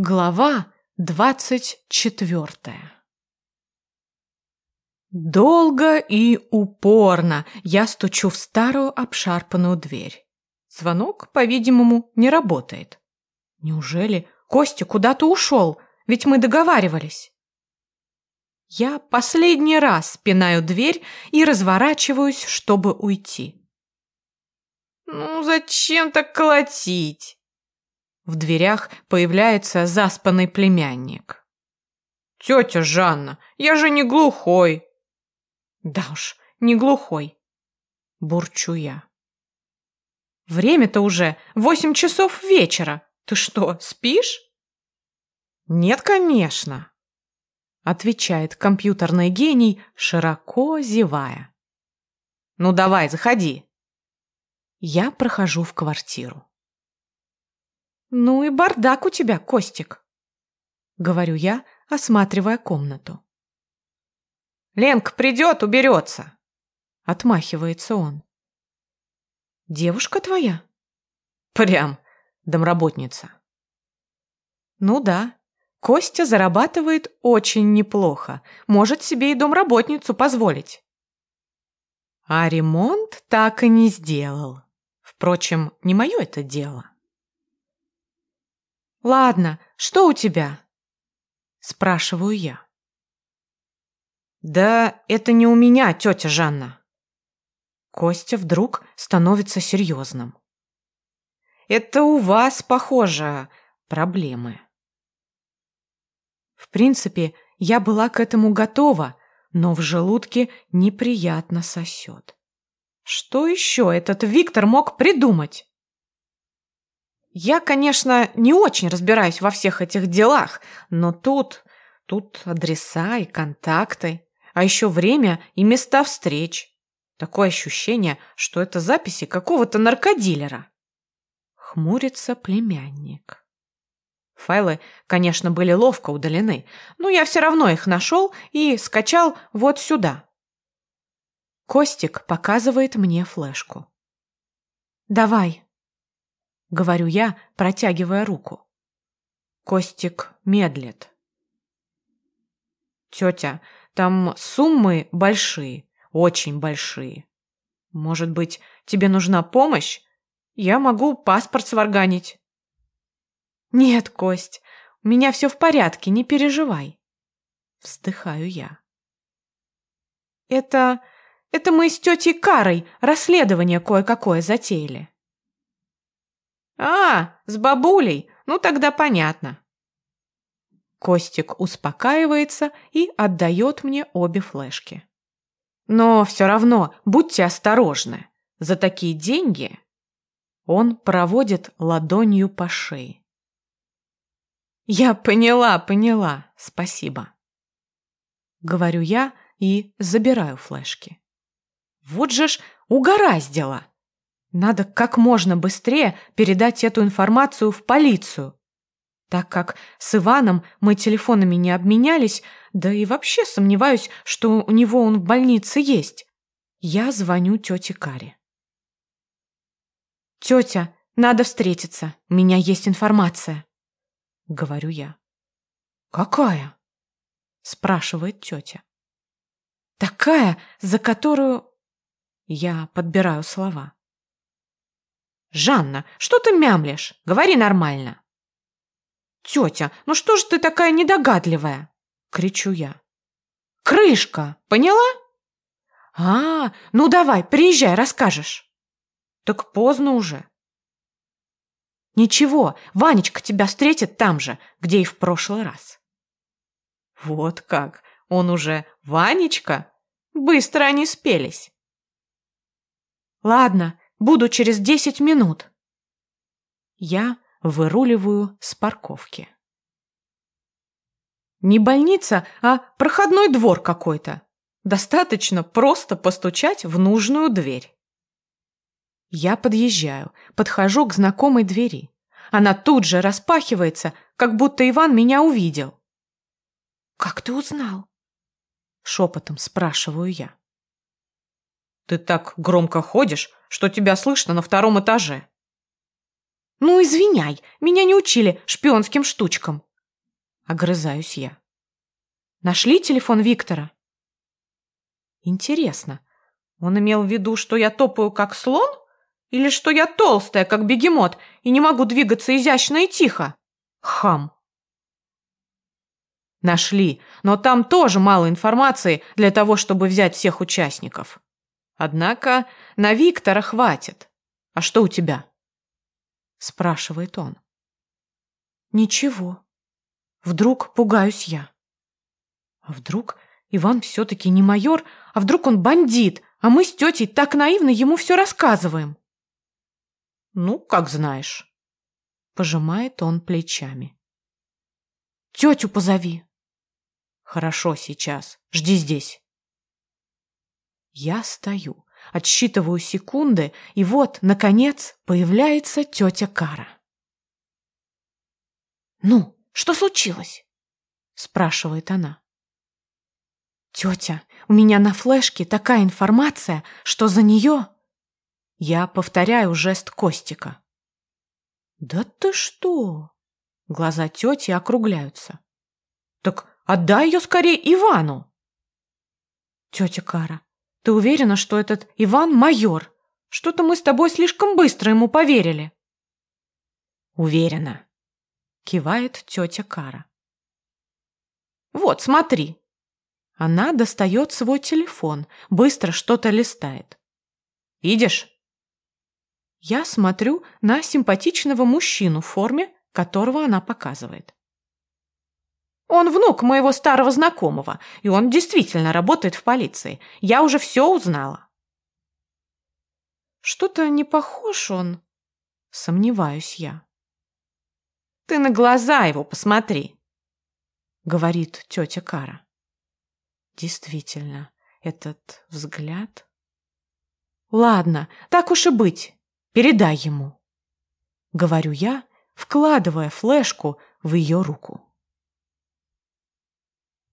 Глава двадцать четвертая Долго и упорно я стучу в старую обшарпанную дверь. Звонок, по-видимому, не работает. Неужели Костя куда-то ушел? Ведь мы договаривались. Я последний раз пинаю дверь и разворачиваюсь, чтобы уйти. «Ну, зачем так колотить?» В дверях появляется заспанный племянник. «Тетя Жанна, я же не глухой!» «Да уж, не глухой!» Бурчу я. «Время-то уже восемь часов вечера. Ты что, спишь?» «Нет, конечно!» Отвечает компьютерный гений, широко зевая. «Ну давай, заходи!» Я прохожу в квартиру. «Ну и бардак у тебя, Костик», — говорю я, осматривая комнату. «Ленка придет, уберется», — отмахивается он. «Девушка твоя?» «Прям домработница». «Ну да, Костя зарабатывает очень неплохо, может себе и домработницу позволить». А ремонт так и не сделал. Впрочем, не мое это дело. «Ладно, что у тебя?» Спрашиваю я. «Да это не у меня, тетя Жанна». Костя вдруг становится серьезным. «Это у вас, похоже, проблемы». В принципе, я была к этому готова, но в желудке неприятно сосет. Что еще этот Виктор мог придумать? Я, конечно, не очень разбираюсь во всех этих делах, но тут... Тут адреса и контакты, а еще время и места встреч. Такое ощущение, что это записи какого-то наркодилера. Хмурится племянник. Файлы, конечно, были ловко удалены, но я все равно их нашел и скачал вот сюда. Костик показывает мне флешку. «Давай», — говорю я, протягивая руку. Костик медлит. «Тетя, там суммы большие, очень большие. Может быть, тебе нужна помощь? Я могу паспорт сварганить». «Нет, Кость, у меня все в порядке, не переживай». Вздыхаю я. «Это... это мы с тетей Карой расследование кое-какое затеяли». «А, с бабулей? Ну тогда понятно». Костик успокаивается и отдает мне обе флешки. «Но все равно будьте осторожны. За такие деньги...» Он проводит ладонью по шее. «Я поняла, поняла. Спасибо». Говорю я и забираю флешки. Вот же ж угораздило. Надо как можно быстрее передать эту информацию в полицию. Так как с Иваном мы телефонами не обменялись, да и вообще сомневаюсь, что у него он в больнице есть. Я звоню тете Каре. «Тетя, надо встретиться, у меня есть информация», — говорю я. «Какая?» — спрашивает тетя. «Такая, за которую...» Я подбираю слова. «Жанна, что ты мямлишь? Говори нормально!» «Тетя, ну что ж ты такая недогадливая?» — кричу я. «Крышка, поняла?» «А, ну давай, приезжай, расскажешь». «Так поздно уже». «Ничего, Ванечка тебя встретит там же, где и в прошлый раз». «Вот как, он уже Ванечка? Быстро они спелись». «Ладно, Буду через десять минут. Я выруливаю с парковки. Не больница, а проходной двор какой-то. Достаточно просто постучать в нужную дверь. Я подъезжаю, подхожу к знакомой двери. Она тут же распахивается, как будто Иван меня увидел. «Как ты узнал?» Шепотом спрашиваю я. Ты так громко ходишь, что тебя слышно на втором этаже. Ну, извиняй, меня не учили шпионским штучкам. Огрызаюсь я. Нашли телефон Виктора? Интересно, он имел в виду, что я топаю как слон? Или что я толстая, как бегемот, и не могу двигаться изящно и тихо? Хам. Нашли, но там тоже мало информации для того, чтобы взять всех участников. Однако на Виктора хватит. А что у тебя? Спрашивает он. Ничего. Вдруг пугаюсь я. А вдруг Иван все-таки не майор, а вдруг он бандит, а мы с тетей так наивно ему все рассказываем? Ну, как знаешь. Пожимает он плечами. Тетю позови. Хорошо, сейчас. Жди здесь. Я стою, отсчитываю секунды, и вот, наконец, появляется тетя Кара. «Ну, что случилось?» – спрашивает она. «Тетя, у меня на флешке такая информация, что за нее...» Я повторяю жест Костика. «Да ты что?» Глаза тети округляются. «Так отдай ее скорее Ивану!» «Тетя Кара, ты уверена, что этот Иван майор? Что-то мы с тобой слишком быстро ему поверили». «Уверена», — кивает тетя Кара. «Вот, смотри». Она достает свой телефон, быстро что-то листает. «Видишь?» Я смотрю на симпатичного мужчину в форме, которого она показывает. Он внук моего старого знакомого, и он действительно работает в полиции. Я уже все узнала. Что-то не похож он, сомневаюсь я. Ты на глаза его посмотри, говорит тетя Кара. Действительно, этот взгляд... Ладно, так уж и быть. Передай ему. Говорю я, вкладывая флешку в ее руку.